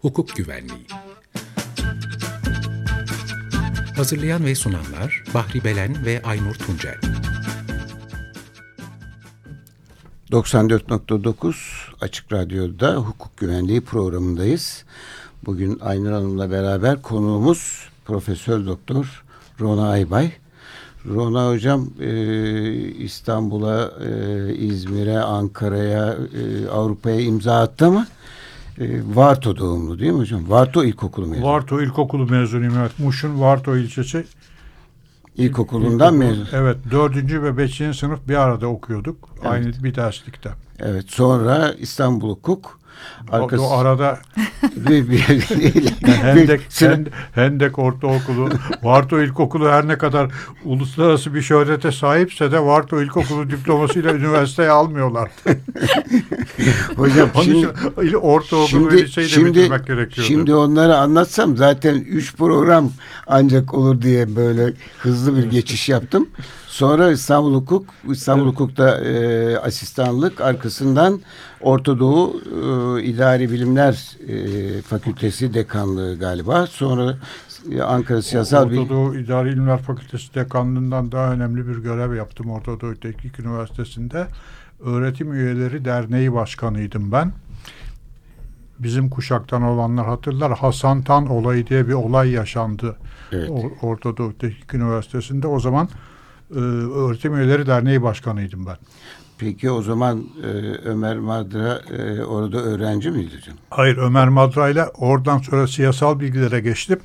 hukuk güvenliği. Hazırlayan ve sunanlar Bahri Belen ve Aynur Tuncel. 94.9 Açık Radyo'da hukuk güvenliği programındayız. Bugün Aynur Hanım'la beraber konuğumuz Profesör Doktor Rona Aybay. Rona Hocam e, İstanbul'a, e, İzmir'e, Ankara'ya, e, Avrupa'ya imza attı ama e, Varto doğumlu değil mi hocam? Varto İlkokulu mezunu. Varto İlkokulu mezunuyum evet. Muş'un Varto ilçesi İlkokulundan mezun. Evet. Dördüncü ve beşinci sınıf bir arada okuyorduk. Evet. Aynı bir derslikte. Evet sonra İstanbul Hukuk. Arkası... O, arada bir, bir, Hendek, Hendek, Hendek Ortaokulu, Varto İlkokulu her ne kadar uluslararası bir şöhrete sahipse de Varto İlkokulu diplomasıyla üniversiteye almıyorlar. Hocam şimdi, şimdi ortaokulu şimdi, ve liseyi de şimdi, bitirmek gerekiyordu. Şimdi onları anlatsam zaten üç program ancak olur diye böyle hızlı bir geçiş yaptım. Sonra İstanbul Hukuk, İstanbul evet. Hukuk'ta e, asistanlık, arkasından Orta Doğu e, İdari Bilimler e, Fakültesi dekanlığı galiba. Sonra e, Ankara Siyasal Orta Doğu İdari Bilimler Fakültesi dekanlığından daha önemli bir görev yaptım Orta Doğu Teknik Üniversitesi'nde. Öğretim Üyeleri Derneği Başkanıydım ben. Bizim kuşaktan olanlar hatırlar. Hasan Tan olayı diye bir olay yaşandı. Evet. Orta Doğu Teknik Üniversitesi'nde. O zaman e, Öğretim Üyeleri Derneği Başkanıydım ben. Peki o zaman e, Ömer Madra e, orada öğrenci miydi canım? Hayır Ömer Madra ile oradan sonra siyasal bilgilere geçtim.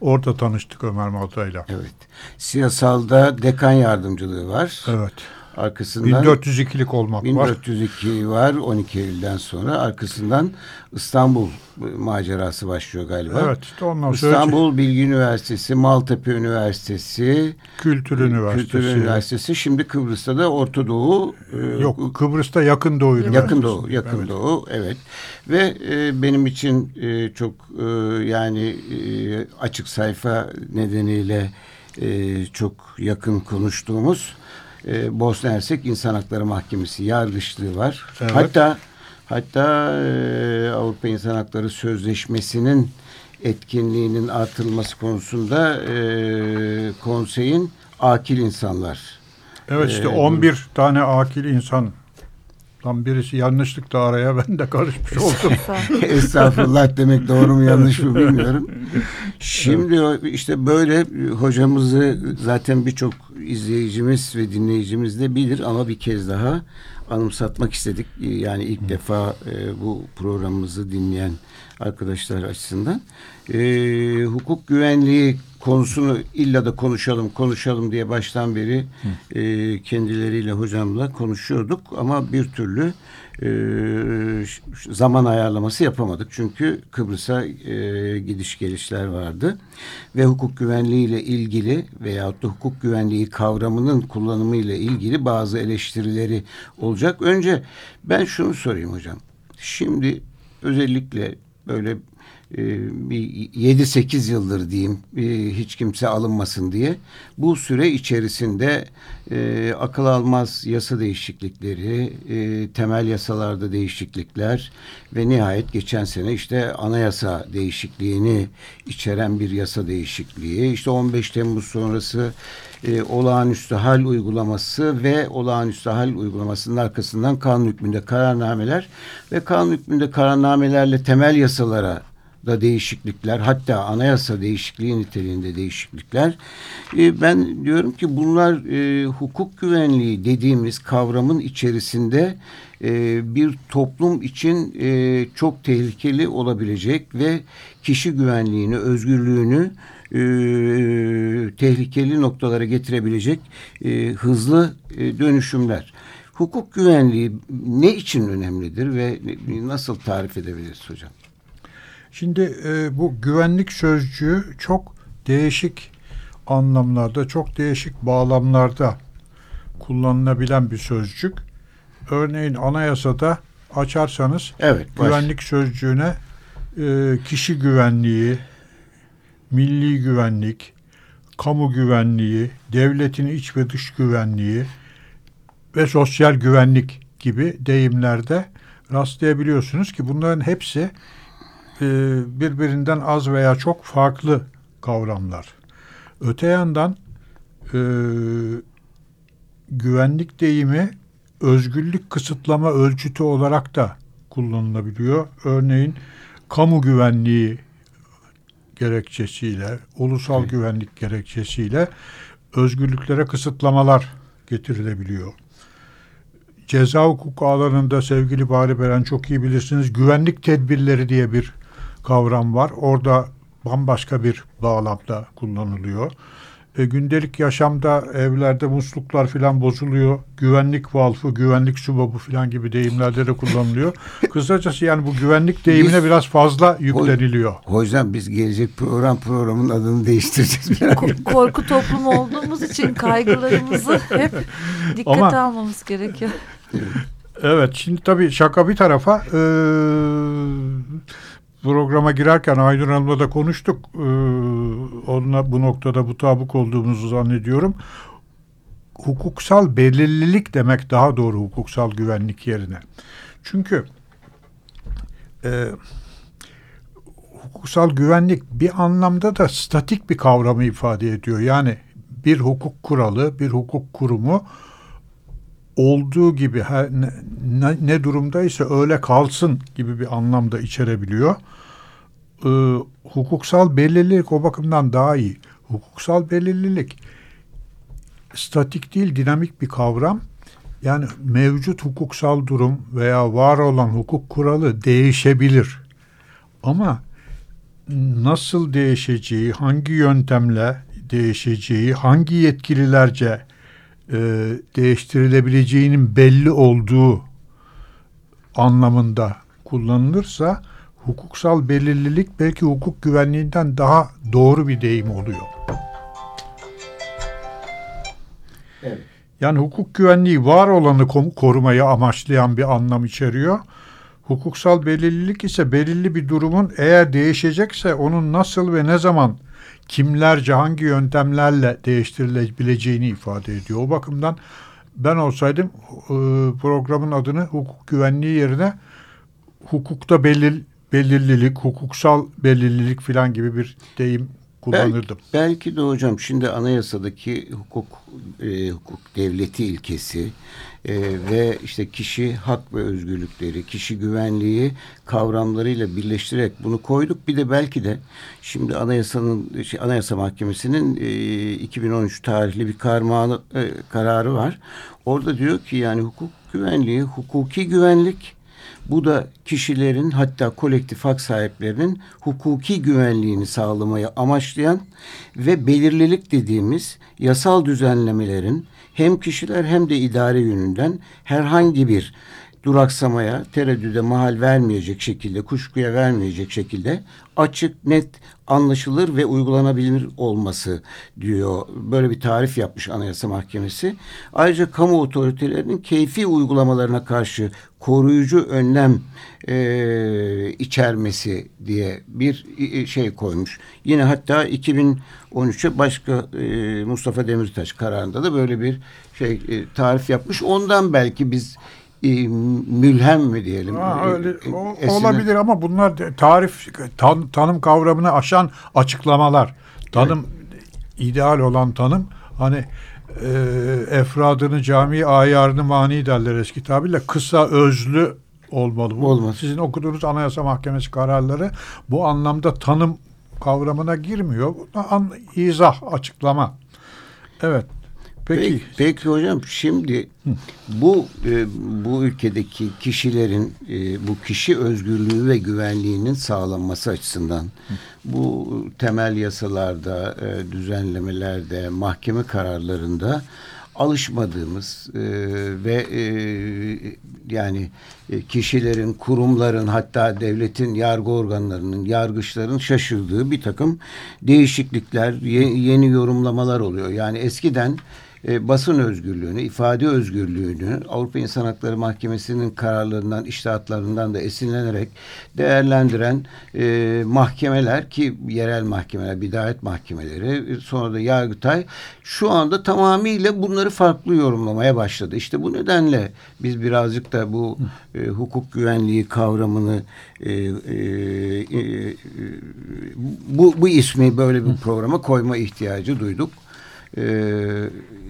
Orada tanıştık Ömer Madra ile. Evet. Siyasalda dekan yardımcılığı var. Evet. Arkasından 1402'lik olmak 1402 var. var 12 Eylül'den sonra. Arkasından İstanbul macerası başlıyor galiba. Evet işte ondan sonra İstanbul Bilgi Üniversitesi, Maltepe Üniversitesi, Kültür Üniversitesi. Kültür Üniversitesi. Şimdi Kıbrıs'ta da Orta Doğu. E, Yok Kıbrıs'ta Yakın Doğu Üniversitesi. Yakın Doğu, Yakın evet. Doğu. Evet. Ve e, benim için e, çok e, yani e, açık sayfa nedeniyle e, çok yakın konuştuğumuz e, Bosna Hersek İnsan Hakları Mahkemesi yargıçlığı var. Evet. Hatta hatta e, Avrupa İnsan Hakları Sözleşmesi'nin etkinliğinin artırılması konusunda e, konseyin akil insanlar. Evet işte 11 e, tane akil insan Tam birisi yanlışlıkla araya ben de karışmış oldum. Estağfurullah demek doğru mu yanlış mı bilmiyorum. Şimdi işte böyle hocamızı zaten birçok izleyicimiz ve dinleyicimiz de bilir ama bir kez daha anımsatmak istedik. Yani ilk defa e, bu programımızı dinleyen arkadaşlar açısından. E, hukuk güvenliği konusunu illa da konuşalım konuşalım diye baştan beri e, kendileriyle hocamla konuşuyorduk ama bir türlü e, zaman ayarlaması yapamadık. Çünkü Kıbrıs'a e, gidiş gelişler vardı ve hukuk güvenliği ile ilgili veyahut da hukuk güvenliği kavramının kullanımı ile ilgili bazı eleştirileri olacak. Önce ben şunu sorayım hocam. Şimdi özellikle böyle 7-8 yıldır diyeyim e, hiç kimse alınmasın diye. Bu süre içerisinde e, akıl almaz yasa değişiklikleri temel yasalarda değişiklikler ve nihayet geçen sene işte anayasa değişikliğini içeren bir yasa değişikliği işte 15 Temmuz sonrası e, olağanüstü hal uygulaması ve olağanüstü hal uygulamasının arkasından kanun hükmünde kararnameler ve kanun hükmünde kararnamelerle temel yasalara da değişiklikler hatta anayasa değişikliği niteliğinde değişiklikler. E, ben diyorum ki bunlar e, hukuk güvenliği dediğimiz kavramın içerisinde e, bir toplum için e, çok tehlikeli olabilecek ve kişi güvenliğini, özgürlüğünü e, tehlikeli noktalara getirebilecek e, hızlı e, dönüşümler. Hukuk güvenliği ne için önemlidir ve nasıl tarif edebiliriz hocam? Şimdi e, bu güvenlik sözcüğü çok değişik anlamlarda, çok değişik bağlamlarda kullanılabilen bir sözcük. Örneğin anayasada açarsanız evet, güvenlik sözcüğüne e, kişi güvenliği, milli güvenlik, kamu güvenliği, devletin iç ve dış güvenliği ve sosyal güvenlik gibi deyimlerde rastlayabiliyorsunuz ki bunların hepsi e, birbirinden az veya çok farklı kavramlar. Öte yandan e, güvenlik deyimi özgürlük kısıtlama ölçütü olarak da kullanılabiliyor. Örneğin kamu güvenliği gerekçesiyle, ulusal evet. güvenlik gerekçesiyle özgürlüklere kısıtlamalar getirilebiliyor. Ceza hukuku alanında sevgili Bari Beren çok iyi bilirsiniz güvenlik tedbirleri diye bir kavram var. Orada bambaşka bir bağlamda kullanılıyor. E, gündelik yaşamda evlerde musluklar filan bozuluyor. Güvenlik valfı, güvenlik subabı filan gibi deyimlerde de kullanılıyor. Kısacası yani bu güvenlik deyimine biz, biraz fazla yükleniliyor. Hocam biz gelecek program programın adını değiştireceğiz. Korku toplumu olduğumuz için kaygılarımızı hep dikkate Ama, almamız gerekiyor. Evet şimdi tabii şaka bir tarafa e, programa girerken Aynur Hanım'la da konuştuk. Ee, onunla bu noktada mutabık olduğumuzu zannediyorum. Hukuksal belirlilik demek daha doğru hukuksal güvenlik yerine. Çünkü e, hukuksal güvenlik bir anlamda da statik bir kavramı ifade ediyor. Yani bir hukuk kuralı, bir hukuk kurumu olduğu gibi her, ne, ne durumdaysa öyle kalsın gibi bir anlamda içerebiliyor. Ee, hukuksal belirlilik o bakımdan daha iyi. Hukuksal belirlilik statik değil dinamik bir kavram. Yani mevcut hukuksal durum veya var olan hukuk kuralı değişebilir. Ama nasıl değişeceği, hangi yöntemle değişeceği, hangi yetkililerce e, değiştirilebileceğinin belli olduğu anlamında kullanılırsa hukuksal belirlilik belki hukuk güvenliğinden daha doğru bir deyim oluyor. Evet. Yani hukuk güvenliği var olanı korumayı amaçlayan bir anlam içeriyor. Hukuksal belirlilik ise belirli bir durumun eğer değişecekse onun nasıl ve ne zaman kimlerce hangi yöntemlerle değiştirilebileceğini ifade ediyor. O bakımdan ben olsaydım e, programın adını hukuk güvenliği yerine hukukta belir, belirlilik, hukuksal belirlilik falan gibi bir deyim kullanırdım. Belki, belki de hocam şimdi anayasadaki hukuk e, hukuk devleti ilkesi e, ve işte kişi hak ve özgürlükleri, kişi güvenliği kavramlarıyla birleştirerek bunu koyduk. Bir de belki de şimdi anayasanın şey, Anayasa Mahkemesi'nin e, 2013 tarihli bir karmanı, e, kararı var. Orada diyor ki yani hukuk güvenliği, hukuki güvenlik bu da kişilerin hatta kolektif hak sahiplerinin hukuki güvenliğini sağlamayı amaçlayan ve belirlilik dediğimiz yasal düzenlemelerin hem kişiler hem de idare yönünden herhangi bir duraksamaya, tereddüde mahal vermeyecek şekilde, kuşkuya vermeyecek şekilde açık, net, anlaşılır ve uygulanabilir olması diyor. Böyle bir tarif yapmış Anayasa Mahkemesi. Ayrıca kamu otoritelerinin keyfi uygulamalarına karşı koruyucu önlem e, içermesi diye bir e, şey koymuş. Yine hatta 2013'e başka e, Mustafa Demirtaş kararında da böyle bir şey e, tarif yapmış. Ondan belki biz mülhem mi diyelim? Ha, öyle, e, o, olabilir ama bunlar tarif tan, tanım kavramını aşan açıklamalar. Tanım evet. ideal olan tanım hani e, efradını cami ayarını mani derler eski tabirle kısa özlü olmalı. Bu, Olmaz. Sizin okuduğunuz Anayasa Mahkemesi kararları bu anlamda tanım kavramına girmiyor. An, izah, açıklama. Evet. Peki. Peki, peki hocam şimdi bu e, bu ülkedeki kişilerin e, bu kişi özgürlüğü ve güvenliğinin sağlanması açısından Hı. bu temel yasalarda, e, düzenlemelerde, mahkeme kararlarında alışmadığımız e, ve e, yani e, kişilerin, kurumların hatta devletin yargı organlarının, yargıçların şaşırdığı bir takım değişiklikler, ye, yeni yorumlamalar oluyor. Yani eskiden e, basın özgürlüğünü, ifade özgürlüğünü Avrupa İnsan Hakları Mahkemesi'nin kararlarından, iştahatlarından da esinlenerek değerlendiren e, mahkemeler ki yerel mahkemeler, bidayet mahkemeleri, sonra da Yargıtay şu anda tamamıyla bunları farklı yorumlamaya başladı. İşte bu nedenle biz birazcık da bu e, hukuk güvenliği kavramını e, e, e, bu, bu ismi böyle bir programa koyma ihtiyacı duyduk. E,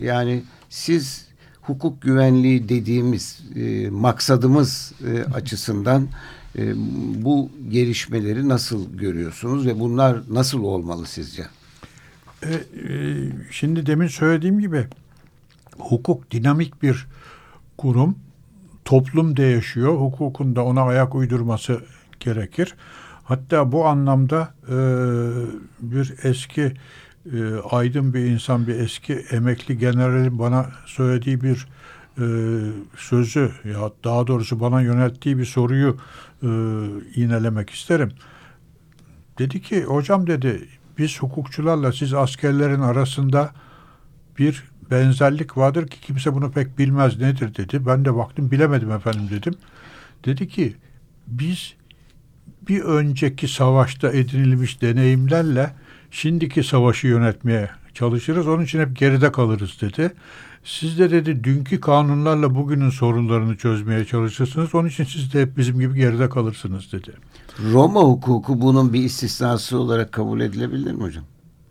yani siz hukuk güvenliği dediğimiz e, maksadımız e, açısından e, bu gelişmeleri nasıl görüyorsunuz ve bunlar nasıl olmalı sizce? E, e, şimdi demin söylediğim gibi hukuk dinamik bir kurum. Toplum değişiyor. Hukukun da ona ayak uydurması gerekir. Hatta bu anlamda e, bir eski e, aydın bir insan, bir eski emekli generalin bana söylediği bir e, sözü ya daha doğrusu bana yönelttiği bir soruyu e, iğnelemek isterim. Dedi ki hocam dedi biz hukukçularla siz askerlerin arasında bir benzerlik vardır ki kimse bunu pek bilmez nedir dedi. Ben de baktım bilemedim efendim dedim. Dedi ki biz bir önceki savaşta edinilmiş deneyimlerle şimdiki savaşı yönetmeye çalışırız. Onun için hep geride kalırız dedi. Siz de dedi dünkü kanunlarla bugünün sorunlarını çözmeye çalışırsınız. Onun için siz de hep bizim gibi geride kalırsınız dedi. Roma hukuku bunun bir istisnası olarak kabul edilebilir mi hocam?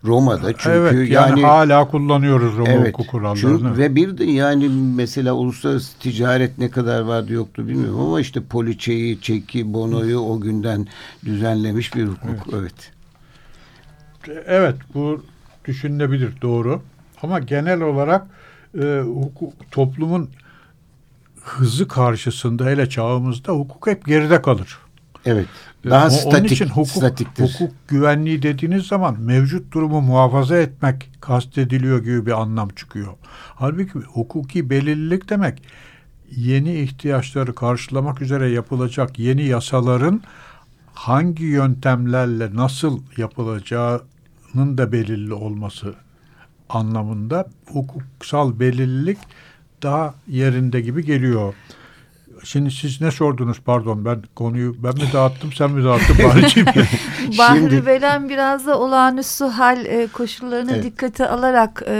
Roma'da çünkü evet, yani, yani hala kullanıyoruz Roma evet, hukuk kurallarını. Çünkü, ve bir de yani mesela uluslararası ticaret ne kadar vardı yoktu bilmiyorum ama işte poliçeyi, çeki, bonoyu o günden düzenlemiş bir hukuk. Evet. Evet, evet bu düşünülebilir doğru. Ama genel olarak e, hukuk, toplumun hızı karşısında hele çağımızda hukuk hep geride kalır. Evet. Daha o, statik, onun için hukuk, statiktir. hukuk güvenliği dediğiniz zaman mevcut durumu muhafaza etmek kastediliyor gibi bir anlam çıkıyor. Halbuki hukuki belirlilik demek yeni ihtiyaçları karşılamak üzere yapılacak yeni yasaların hangi yöntemlerle nasıl yapılacağının da belirli olması anlamında hukuksal belirlilik daha yerinde gibi geliyor. Şimdi siz ne sordunuz pardon ben konuyu ben mi dağıttım sen mi dağıttın Bahri'ciğim? Bahri Şimdi... Belen biraz da olağanüstü hal e, koşullarını evet. dikkate alarak e,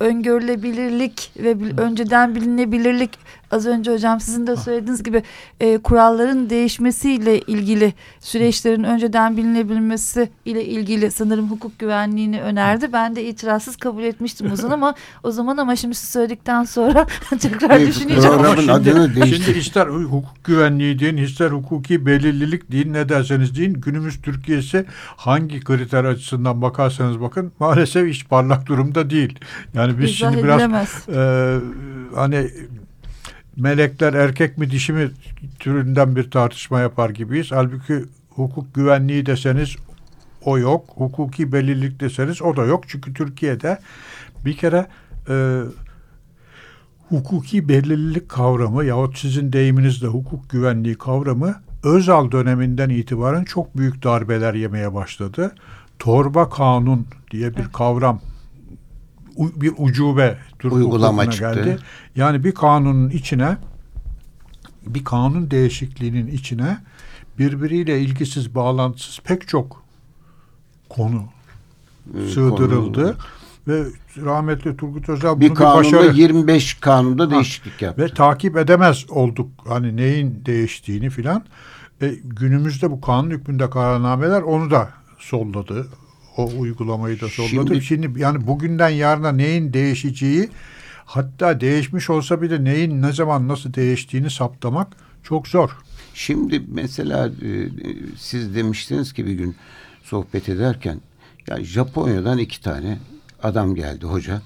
öngörülebilirlik ve bil, önceden bilinebilirlik az önce hocam sizin de söylediğiniz gibi e, kuralların değişmesiyle ilgili süreçlerin önceden bilinebilmesi ile ilgili sanırım hukuk güvenliğini önerdi. Ben de itirazsız kabul etmiştim o zaman ama o zaman ama şimdi siz söyledikten sonra tekrar düşüneceğim. Değiştir. Şimdi ister hukuk güvenliği deyin, ister hukuki belirlilik deyin, ne derseniz deyin. Günümüz Türkiye'si hangi kriter açısından bakarsanız bakın maalesef hiç parlak durumda değil. Yani biz İzah şimdi biraz e, hani melekler erkek mi dişi mi türünden bir tartışma yapar gibiyiz. Halbuki hukuk güvenliği deseniz o yok. Hukuki belirlilik deseniz o da yok. Çünkü Türkiye'de bir kere e, hukuki belirlilik kavramı yahut sizin deyiminizde hukuk güvenliği kavramı Özal döneminden itibaren çok büyük darbeler yemeye başladı. Torba kanun diye bir kavram bir ucube Türk uygulama çıktı. geldi. Yani bir kanunun içine bir kanun değişikliğinin içine birbiriyle ilgisiz, bağlantısız pek çok konu ee, sığdırıldı. Konu. Ve rahmetli Turgut Özal bunu bir, kanunda bir başarı... 25 kanunda değişiklik yaptı. Ve takip edemez olduk hani neyin değiştiğini filan. E, günümüzde bu kanun hükmünde kararnameler onu da solladı o uygulamayı da solladı. Şimdi, Şimdi yani bugünden yarına neyin değişeceği hatta değişmiş olsa bile neyin ne zaman nasıl değiştiğini saptamak çok zor. Şimdi mesela e, siz demiştiniz ki bir gün sohbet ederken ya Japonya'dan iki tane adam geldi hoca.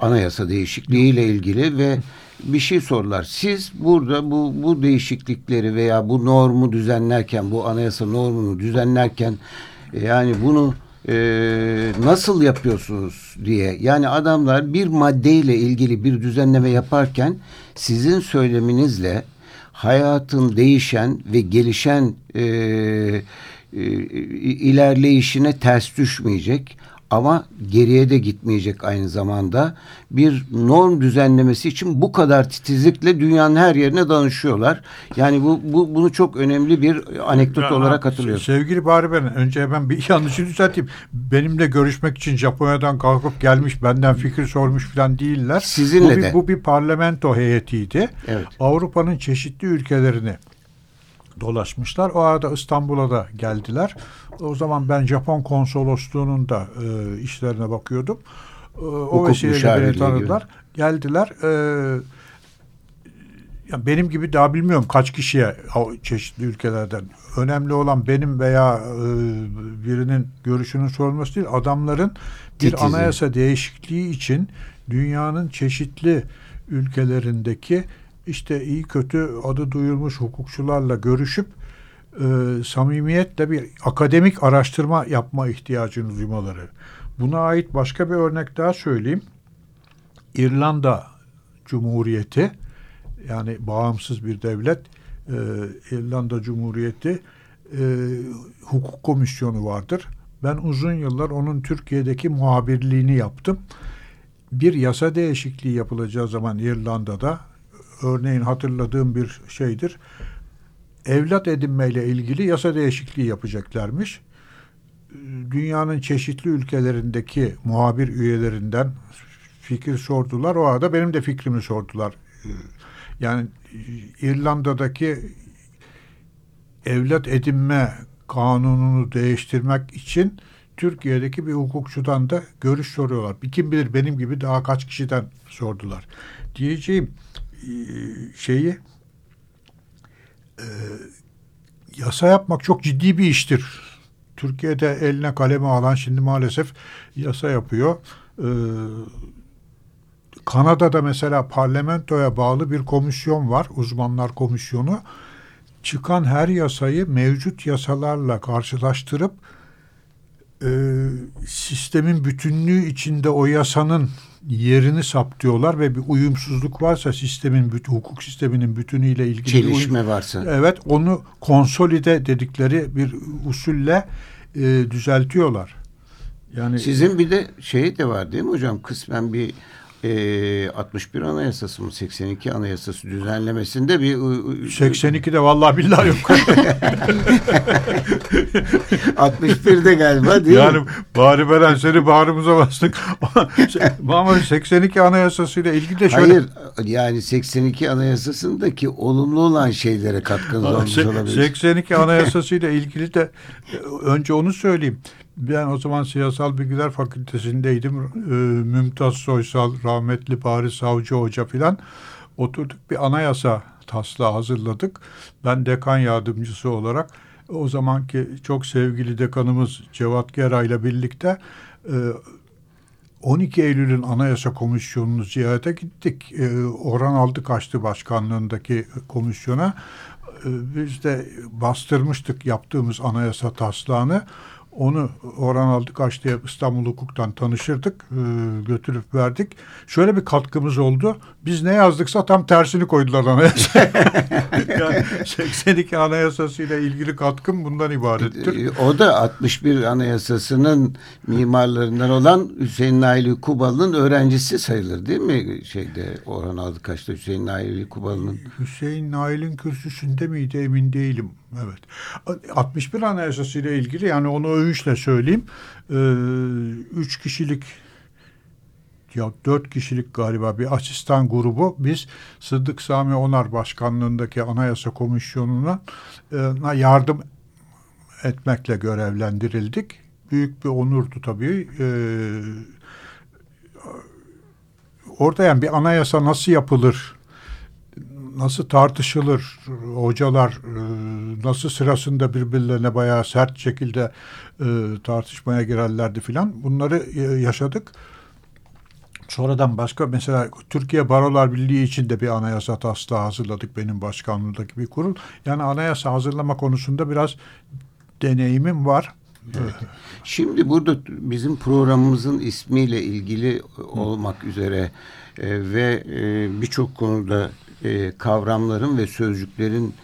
Anayasa değişikliğiyle ilgili ve bir şey sordular. Siz burada bu bu değişiklikleri veya bu normu düzenlerken, bu anayasa normunu düzenlerken e, yani bunu e, nasıl yapıyorsunuz diye. Yani adamlar bir maddeyle ilgili bir düzenleme yaparken sizin söyleminizle hayatın değişen ve gelişen e, e, ilerleyişine ters düşmeyecek ama geriye de gitmeyecek aynı zamanda. Bir norm düzenlemesi için bu kadar titizlikle dünyanın her yerine danışıyorlar. Yani bu, bu bunu çok önemli bir anekdot ya, olarak hatırlıyorum. Sevgili Bari ben önce hemen bir yanlışı düzelteyim. Benimle görüşmek için Japonya'dan kalkıp gelmiş benden fikir sormuş falan değiller. Sizinle bu bir, de. Bu bir parlamento heyetiydi. Evet. Avrupa'nın çeşitli ülkelerini dolaşmışlar. O arada İstanbul'a da geldiler. O zaman ben Japon konsolosluğunun da e, işlerine bakıyordum. E, o vesileyle beni tanıdılar. Gibi. Geldiler. E, yani benim gibi daha bilmiyorum kaç kişiye çeşitli ülkelerden. Önemli olan benim veya e, birinin görüşünün sorulması değil. Adamların bir Titizi. anayasa değişikliği için dünyanın çeşitli ülkelerindeki işte iyi kötü adı duyulmuş hukukçularla görüşüp e, samimiyetle bir akademik araştırma yapma ihtiyacını duymaları. Buna ait başka bir örnek daha söyleyeyim. İrlanda Cumhuriyeti yani bağımsız bir devlet e, İrlanda Cumhuriyeti e, hukuk komisyonu vardır. Ben uzun yıllar onun Türkiye'deki muhabirliğini yaptım. Bir yasa değişikliği yapılacağı zaman İrlanda'da örneğin hatırladığım bir şeydir. Evlat edinmeyle ilgili yasa değişikliği yapacaklarmış. Dünyanın çeşitli ülkelerindeki muhabir üyelerinden fikir sordular. O arada benim de fikrimi sordular. Yani İrlanda'daki evlat edinme kanununu değiştirmek için Türkiye'deki bir hukukçudan da görüş soruyorlar. Kim bilir benim gibi daha kaç kişiden sordular. Diyeceğim şeyi e, yasa yapmak çok ciddi bir iştir. Türkiye'de eline kalemi alan şimdi maalesef yasa yapıyor. E, Kanada'da mesela parlamentoya bağlı bir komisyon var, uzmanlar komisyonu. Çıkan her yasayı mevcut yasalarla karşılaştırıp e, sistemin bütünlüğü içinde o yasanın yerini saptıyorlar ve bir uyumsuzluk varsa sistemin hukuk sisteminin bütünüyle ilgili çelişme uyum, varsa evet onu konsolide dedikleri bir usulle e, düzeltiyorlar. Yani sizin bir de şey de var değil mi hocam? Kısmen bir e, 61 Anayasası mı 82 Anayasası düzenlemesinde bir 82'de vallahi billahi yok. 61'de galiba değil yani, mi? bari veren seni bağrımıza bastık. Ama 82 Anayasası ile ilgili de şöyle. Hayır yani 82 Anayasası'ndaki olumlu olan şeylere katkınız olmuş olabilir. 82 Anayasası ile ilgili de önce onu söyleyeyim. Ben o zaman Siyasal Bilgiler Fakültesindeydim. Ee, Mümtaz Soysal, rahmetli Paris Savcı Hoca filan oturduk bir anayasa taslağı hazırladık. Ben dekan yardımcısı olarak o zamanki çok sevgili dekanımız Cevat Gera ile birlikte 12 e, Eylül'ün Anayasa Komisyonu'nu ziyarete gittik. E, Orhan Altıkaçtı başkanlığındaki komisyona. E, biz de bastırmıştık yaptığımız anayasa taslağını. Onu Orhan Altıkaş diye İstanbul Hukuk'tan tanışırdık. E, götürüp verdik. Şöyle bir katkımız oldu. Biz ne yazdıksa tam tersini koydular anayasa. yani 82 anayasası ile ilgili katkım bundan ibarettir. E, o da 61 anayasasının mimarlarından olan Hüseyin Naili Kubalı'nın öğrencisi sayılır değil mi? Şeyde Orhan Altıkaş'ta Hüseyin Naili Kubalı'nın. Hüseyin Nail'in kürsüsünde miydi emin değilim. Evet. 61 Anayasası ile ilgili yani onu övünçle söyleyeyim. Ee, üç kişilik ya dört kişilik galiba bir asistan grubu biz Sıddık Sami Onar başkanlığındaki Anayasa Komisyonu'na e, yardım etmekle görevlendirildik. Büyük bir onurdu tabii. Ee, orada yani bir anayasa nasıl yapılır nasıl tartışılır hocalar e, nasıl sırasında birbirlerine bayağı sert şekilde e, tartışmaya girerlerdi filan bunları e, yaşadık. Sonradan başka mesela Türkiye Barolar Birliği için de bir anayasa taslağı hazırladık benim başkanlığımdaki bir kurul. Yani anayasa hazırlama konusunda biraz deneyimim var. Evet. Şimdi burada bizim programımızın ismiyle ilgili olmak üzere e, ve e, birçok konuda e, kavramların ve sözcüklerin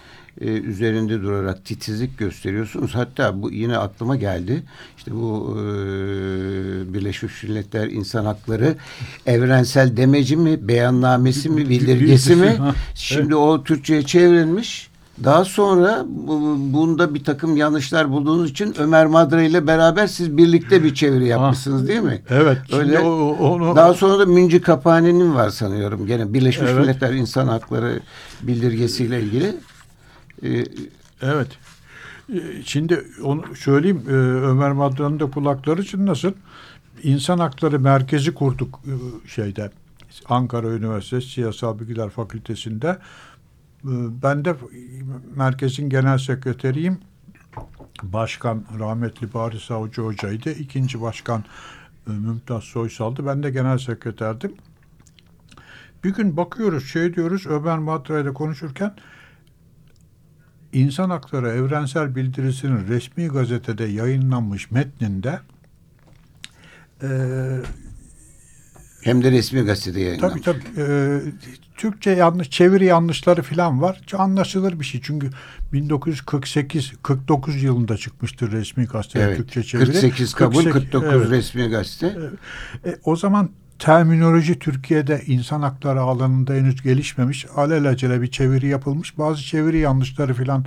e, üzerinde durarak titizlik gösteriyorsunuz. Hatta bu yine aklıma geldi. İşte bu e, Birleşmiş Milletler İnsan Hakları evrensel demeci mi, beyannamesi mi, bildirgesi mi? Şimdi o Türkçe'ye çevrilmiş. Daha sonra bunda bir takım yanlışlar bulduğunuz için Ömer Madra ile beraber siz birlikte bir çeviri yapmışsınız değil mi? Evet. Öyle. O, onu... Daha sonra da Münci Kapani'nin var sanıyorum. Gene Birleşmiş evet. Milletler İnsan Hakları bildirgesiyle ilgili. Ee, evet. Ee, şimdi onu söyleyeyim ee, Ömer Madra'nın da kulakları için nasıl? İnsan Hakları Merkezi kurduk e, şeyde Ankara Üniversitesi Siyasal Bilgiler Fakültesi'nde ben de merkezin genel sekreteriyim. Başkan rahmetli Bari Savcı Hoca'ydı. İkinci başkan e, Mümtaz Soysal'dı. Ben de genel sekreterdim. Bir gün bakıyoruz şey diyoruz Ömer Madra ile konuşurken İnsan Hakları Evrensel Bildirisinin resmi gazetede yayınlanmış metninde e, hem de resmi gazetede yayınlanmış. Tabii tabii. E, Türkçe yanlış, çeviri yanlışları falan var. Anlaşılır bir şey. Çünkü 1948 49 yılında çıkmıştır resmi gazete evet. Türkçe çeviri. 48 kabul 48, 49 evet. resmi gazete. E, o zaman terminoloji Türkiye'de insan hakları alanında henüz gelişmemiş. Alelacele bir çeviri yapılmış. Bazı çeviri yanlışları falan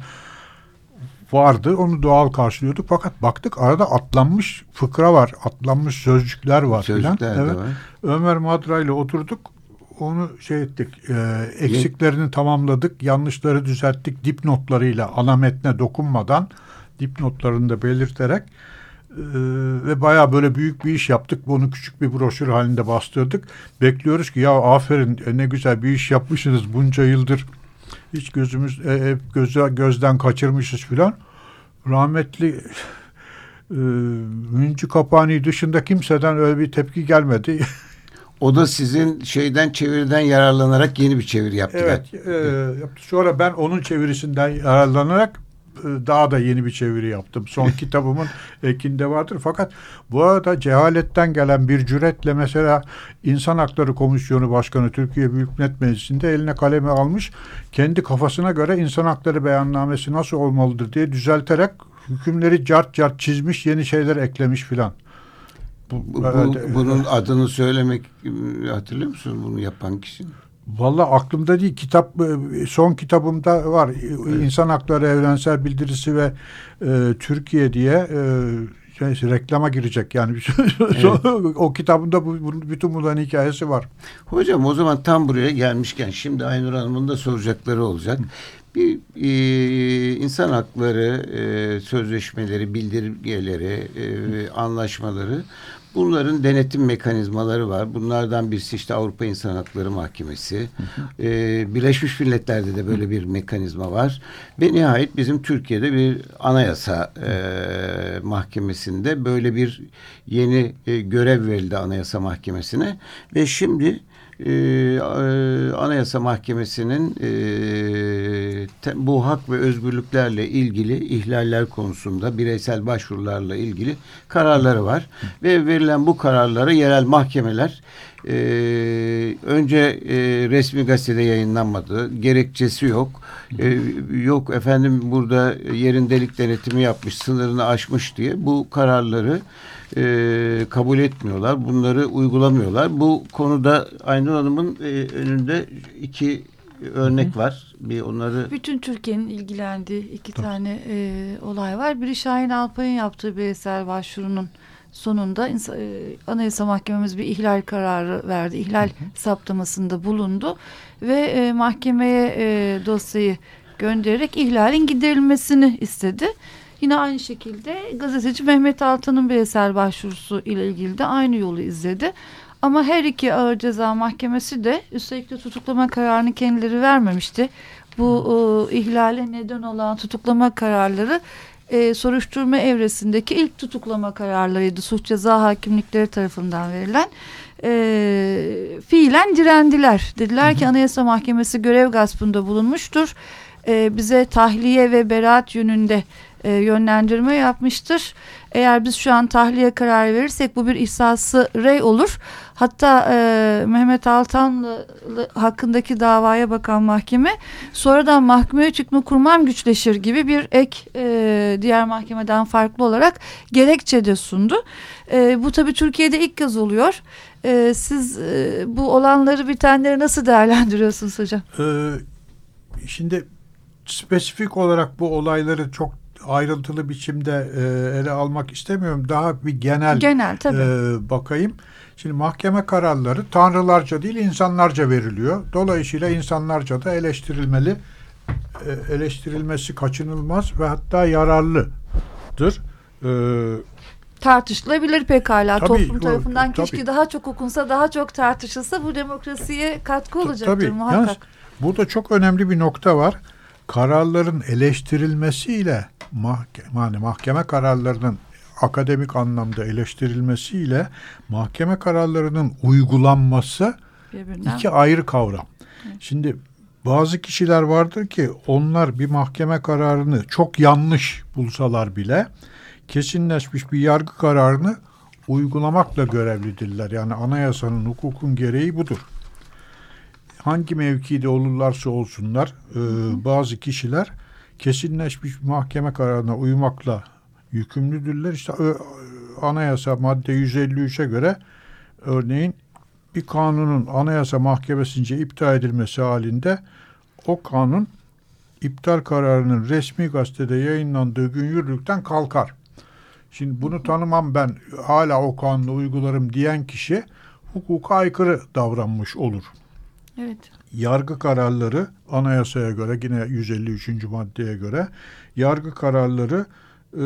vardı. Onu doğal karşılıyorduk. Fakat baktık arada atlanmış fıkra var. Atlanmış sözcükler var Sözcükler filan. Evet. Var. Ömer Madra ile oturduk onu şey ettik, e, eksiklerini tamamladık, yanlışları düzelttik dipnotlarıyla ana metne dokunmadan dipnotlarını da belirterek e, ve baya böyle büyük bir iş yaptık. Bunu küçük bir broşür halinde bastırdık. Bekliyoruz ki ya aferin e, ne güzel bir iş yapmışsınız bunca yıldır. Hiç gözümüz e, e, göze, gözden kaçırmışız filan. Rahmetli e, Münci Kapani dışında kimseden öyle bir tepki gelmedi. O da sizin şeyden çeviriden yararlanarak yeni bir çeviri yaptı. Evet. E, yaptı. Sonra ben onun çevirisinden yararlanarak e, daha da yeni bir çeviri yaptım. Son kitabımın ekinde vardır. Fakat bu arada cehaletten gelen bir cüretle mesela İnsan Hakları Komisyonu Başkanı Türkiye Büyük Millet Meclisi'nde eline kalemi almış. Kendi kafasına göre insan hakları beyannamesi nasıl olmalıdır diye düzelterek hükümleri cart cart çizmiş yeni şeyler eklemiş filan. Bu, bu, evet, bunun adını söylemek hatırlıyor musun bunu yapan kişi? Valla aklımda değil. Kitap e, son kitabımda var. Evet. İnsan Hakları Evrensel Bildirisi ve e, Türkiye diye e, şey, reklama girecek yani evet. o kitabında bu, bütün bunların hikayesi var. Hocam o zaman tam buraya gelmişken şimdi Aynur Hanım'ın da soracakları olacak bir e, insan hakları e, sözleşmeleri, bildirgeleri, e, anlaşmaları bunların denetim mekanizmaları var. Bunlardan birisi işte Avrupa İnsan Hakları Mahkemesi. E, Birleşmiş Milletler'de de böyle bir mekanizma var. Ve nihayet bizim Türkiye'de bir anayasa e, mahkemesinde böyle bir yeni e, görev verildi Anayasa Mahkemesi'ne. Ve şimdi e, Anayasa Mahkemesi'nin e, bu hak ve özgürlüklerle ilgili ihlaller konusunda bireysel başvurularla ilgili kararları var. Ve verilen bu kararları yerel mahkemeler e, önce resmi gazetede yayınlanmadı. Gerekçesi yok. Yok efendim burada yerin delik denetimi yapmış, sınırını aşmış diye bu kararları e, kabul etmiyorlar. Bunları uygulamıyorlar. Bu konuda Aynur Hanım'ın e, önünde iki örnek var. Bir onları bütün Türkiye'nin ilgilendiği iki Tabii. tane e, olay var. Biri Şahin Alpay'ın yaptığı bireysel başvurunun sonunda e, Anayasa Mahkememiz bir ihlal kararı verdi. İhlal hı hı. saptamasında bulundu ve e, mahkemeye e, dosyayı göndererek ihlalin giderilmesini istedi. Yine aynı şekilde gazeteci Mehmet Altan'ın bireysel başvurusu ile ilgili de aynı yolu izledi. Ama her iki ağır ceza mahkemesi de üstelik de tutuklama kararını kendileri vermemişti. Bu e, ihlale neden olan tutuklama kararları e, soruşturma evresindeki ilk tutuklama kararlarıydı. Suç ceza hakimlikleri tarafından verilen. E, fiilen direndiler. Dediler ki Anayasa Mahkemesi görev gaspında bulunmuştur. E, bize tahliye ve beraat yönünde e, yönlendirme yapmıştır. Eğer biz şu an tahliye kararı verirsek bu bir ihsası rey olur. Hatta e, Mehmet Altanlı hakkındaki davaya bakan mahkeme sonradan mahkemeye çıkma kurmam güçleşir gibi bir ek e, diğer mahkemeden farklı olarak gerekçe de sundu. E, bu tabii Türkiye'de ilk kez oluyor. E, siz e, bu olanları bitenleri nasıl değerlendiriyorsunuz hocam? Ee, şimdi spesifik olarak bu olayları çok ayrıntılı biçimde e, ele almak istemiyorum. Daha bir genel, genel tabii. E, bakayım. Şimdi mahkeme kararları tanrılarca değil insanlarca veriliyor. Dolayısıyla insanlarca da eleştirilmeli. E, eleştirilmesi kaçınılmaz ve hatta yararlıdır. E, tartışılabilir pekala. Tabii, Toplum o, tarafından tabii. keşke daha çok okunsa, daha çok tartışılsa bu demokrasiye katkı olacaktır Tabii. muhakkak. Yalnız burada çok önemli bir nokta var. Kararların eleştirilmesiyle mahkeme, yani mahkeme kararlarının akademik anlamda eleştirilmesiyle mahkeme kararlarının uygulanması Birbirinden. iki ayrı kavram. Şimdi bazı kişiler vardır ki onlar bir mahkeme kararını çok yanlış bulsalar bile kesinleşmiş bir yargı kararını uygulamakla görevlidirler. Yani anayasanın, hukukun gereği budur. Hangi mevkide olurlarsa olsunlar e, bazı kişiler kesinleşmiş mahkeme kararına uymakla yükümlüdürler. İşte anayasa madde 153'e göre örneğin bir kanunun anayasa mahkemesince iptal edilmesi halinde o kanun iptal kararının resmi gazetede yayınlandığı gün yürürlükten kalkar. Şimdi bunu tanımam ben hala o kanunu uygularım diyen kişi hukuka aykırı davranmış olur. Evet. Yargı kararları anayasaya göre yine 153. maddeye göre yargı kararları e,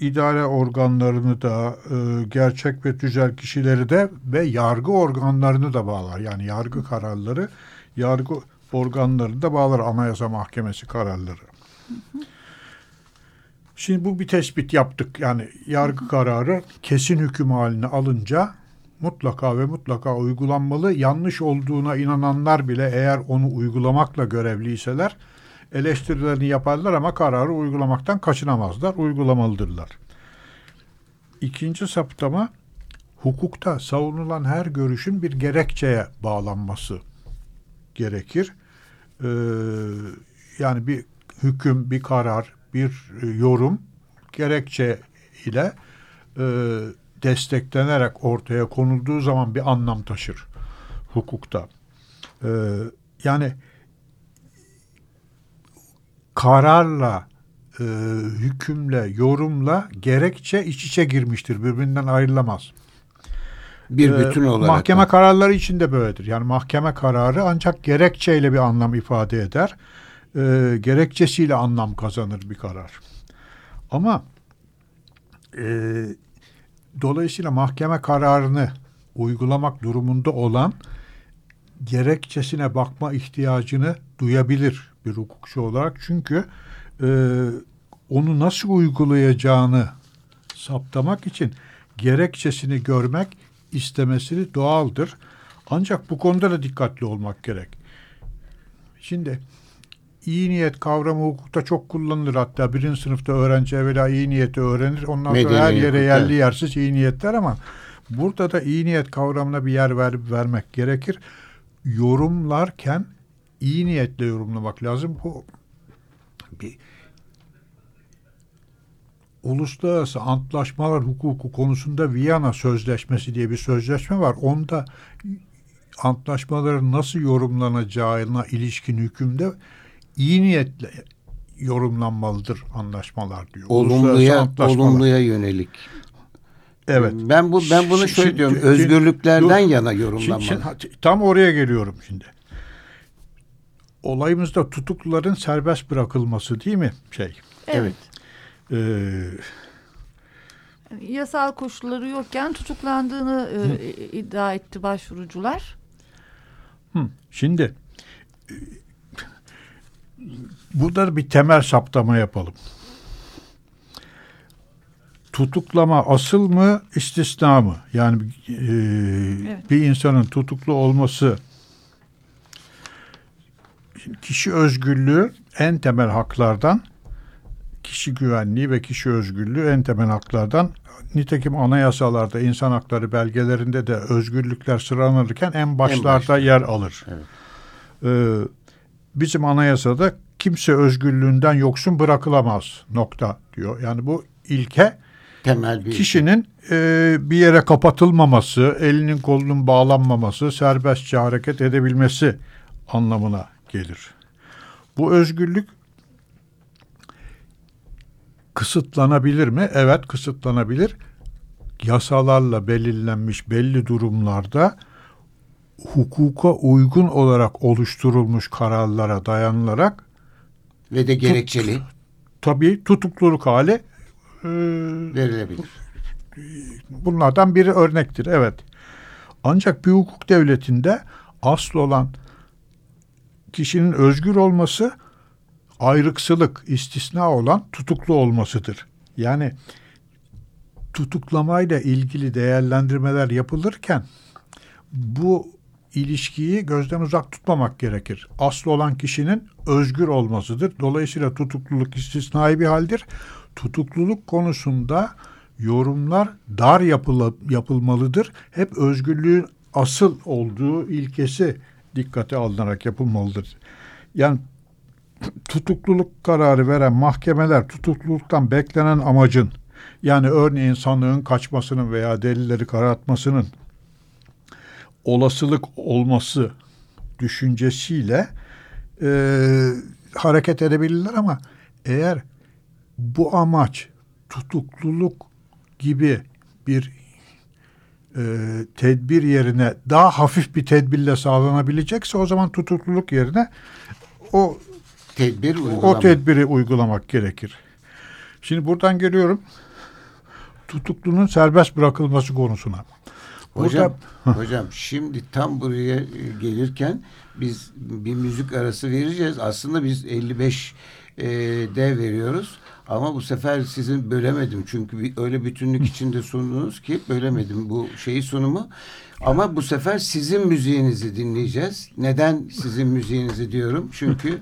idare organlarını da e, gerçek ve tüzel kişileri de ve yargı organlarını da bağlar. Yani yargı kararları yargı organlarını da bağlar anayasa mahkemesi kararları. Şimdi bu bir tespit yaptık. Yani yargı kararı kesin hüküm haline alınca mutlaka ve mutlaka uygulanmalı. Yanlış olduğuna inananlar bile eğer onu uygulamakla görevliyseler eleştirilerini yaparlar ama kararı uygulamaktan kaçınamazlar. Uygulamalıdırlar. İkinci saptama hukukta savunulan her görüşün bir gerekçeye bağlanması gerekir. Ee, yani bir hüküm, bir karar, bir e, yorum gerekçe ile e, desteklenerek ortaya konulduğu zaman bir anlam taşır hukukta. E, yani kararla, e, hükümle, yorumla gerekçe iç içe girmiştir. Birbirinden ayrılamaz. Bir Ee, bütün olarak. Mahkeme kararları için de böyledir. Yani mahkeme kararı ancak gerekçeyle bir anlam ifade eder. Ee, gerekçesiyle anlam kazanır bir karar. Ama e, dolayısıyla mahkeme kararını uygulamak durumunda olan gerekçesine bakma ihtiyacını duyabilir bir hukukçu olarak. Çünkü e, onu nasıl uygulayacağını saptamak için gerekçesini görmek istemesi doğaldır. Ancak bu konuda da dikkatli olmak gerek. Şimdi iyi niyet kavramı hukukta çok kullanılır. Hatta birinci sınıfta öğrenci evvela iyi niyeti öğrenir. Ondan sonra her Medeni yere yerli evet. yersiz iyi niyetler ama burada da iyi niyet kavramına bir yer ver, vermek gerekir. Yorumlarken iyi niyetle yorumlamak lazım. Bu bir uluslararası antlaşmalar hukuku konusunda Viyana Sözleşmesi diye bir sözleşme var. Onda antlaşmaların nasıl yorumlanacağına ilişkin hükümde iyi niyetle yorumlanmalıdır anlaşmalar diyor. Olumluya olumluya yönelik. Evet. Ben bu ben bunu şöyle diyorum. Özgürlüklerden dur. yana Şimdi- yorumlanmalı. şimdi- tam oraya geliyorum şimdi. Olayımızda tutukluların serbest bırakılması değil mi şey? evet. Ee, Yasal koşulları yokken tutuklandığını e, iddia etti başvurucular. Hı, Şimdi e, burada bir temel saptama yapalım. Tutuklama asıl mı istisna mı? Yani e, Evet. bir insanın tutuklu olması kişi özgürlüğü en temel haklardan kişi güvenliği ve kişi özgürlüğü en temel haklardan. Nitekim anayasalarda, insan hakları belgelerinde de özgürlükler sıralanırken en başlarda en başta. yer alır. Evet. Ee, bizim anayasada kimse özgürlüğünden yoksun bırakılamaz nokta diyor. Yani bu ilke temel bir kişinin e, bir yere kapatılmaması, elinin kolunun bağlanmaması, serbestçe hareket edebilmesi anlamına gelir. Bu özgürlük kısıtlanabilir mi? Evet kısıtlanabilir. Yasalarla belirlenmiş belli durumlarda hukuka uygun olarak oluşturulmuş kararlara dayanılarak ve de gerekçeli tut, tabii tutukluluk hali e, verilebilir. Bunlardan biri örnektir. Evet. Ancak bir hukuk devletinde asıl olan kişinin özgür olması ayrıksılık, istisna olan tutuklu olmasıdır. Yani tutuklamayla ilgili değerlendirmeler yapılırken bu ilişkiyi gözden uzak tutmamak gerekir. Aslı olan kişinin özgür olmasıdır. Dolayısıyla tutukluluk istisnai bir haldir. Tutukluluk konusunda yorumlar dar yapıla, yapılmalıdır. Hep özgürlüğün asıl olduğu ilkesi dikkate alınarak yapılmalıdır. Yani tutukluluk kararı veren mahkemeler tutukluluktan beklenen amacın yani örneğin sanığın kaçmasının veya delilleri karartmasının olasılık olması düşüncesiyle e, hareket edebilirler ama eğer bu amaç tutukluluk gibi bir e, tedbir yerine daha hafif bir tedbirle sağlanabilecekse o zaman tutukluluk yerine o tedbir o tedbiri uygulamak gerekir. Şimdi buradan geliyorum tutuklunun serbest bırakılması konusuna. Hocam, Burada... hocam şimdi tam buraya e, gelirken biz bir müzik arası vereceğiz. Aslında biz 55 e, de veriyoruz. Ama bu sefer sizin bölemedim. Çünkü öyle bütünlük içinde sundunuz ki bölemedim bu şeyi sunumu. Ama bu sefer sizin müziğinizi dinleyeceğiz. Neden sizin müziğinizi diyorum? Çünkü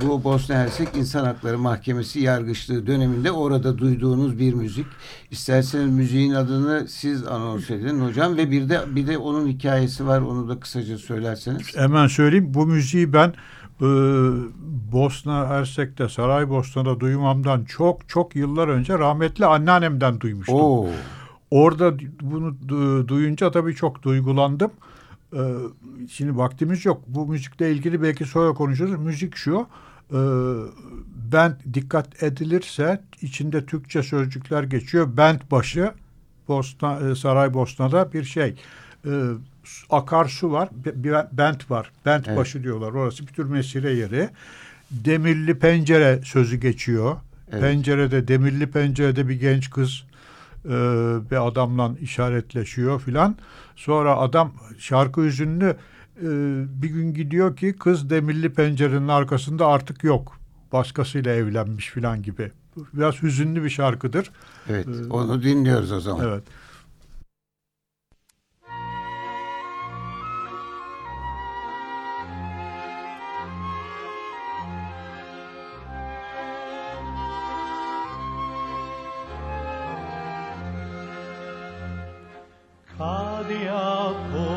bu Bosna Hersek İnsan Hakları Mahkemesi yargıçlığı döneminde orada duyduğunuz bir müzik. İsterseniz müziğin adını siz anons edin hocam ve bir de bir de onun hikayesi var. Onu da kısaca söylerseniz. Hemen söyleyeyim. Bu müziği ben e, Bosna Hersek'te Saraybosna'da duymamdan çok çok yıllar önce rahmetli anneannemden duymuştum. Oo. Orada bunu duyunca tabii çok duygulandım. Ee, şimdi vaktimiz yok. Bu müzikle ilgili belki sonra konuşuruz. Müzik şu. E, band dikkat edilirse içinde Türkçe sözcükler geçiyor. Band başı Bosna, e, Saraybosna'da bir şey. E, akarsu var. Bent var. Bent evet. başı diyorlar. Orası bir tür mesire yeri. Demirli pencere sözü geçiyor. Evet. Pencerede, demirli pencerede bir genç kız e, bir adamla işaretleşiyor filan. Sonra adam şarkı yüzünlü e, bir gün gidiyor ki kız demirli pencerenin arkasında artık yok. Başkasıyla evlenmiş filan gibi. Biraz hüzünlü bir şarkıdır. Evet, ee, onu dinliyoruz o zaman. Evet. Adiaco.